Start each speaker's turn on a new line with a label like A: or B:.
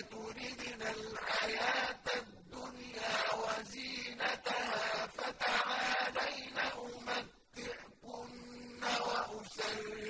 A: تردن الحياة الدنيا وزينتها فتعالين أمتعكن وأسرحكن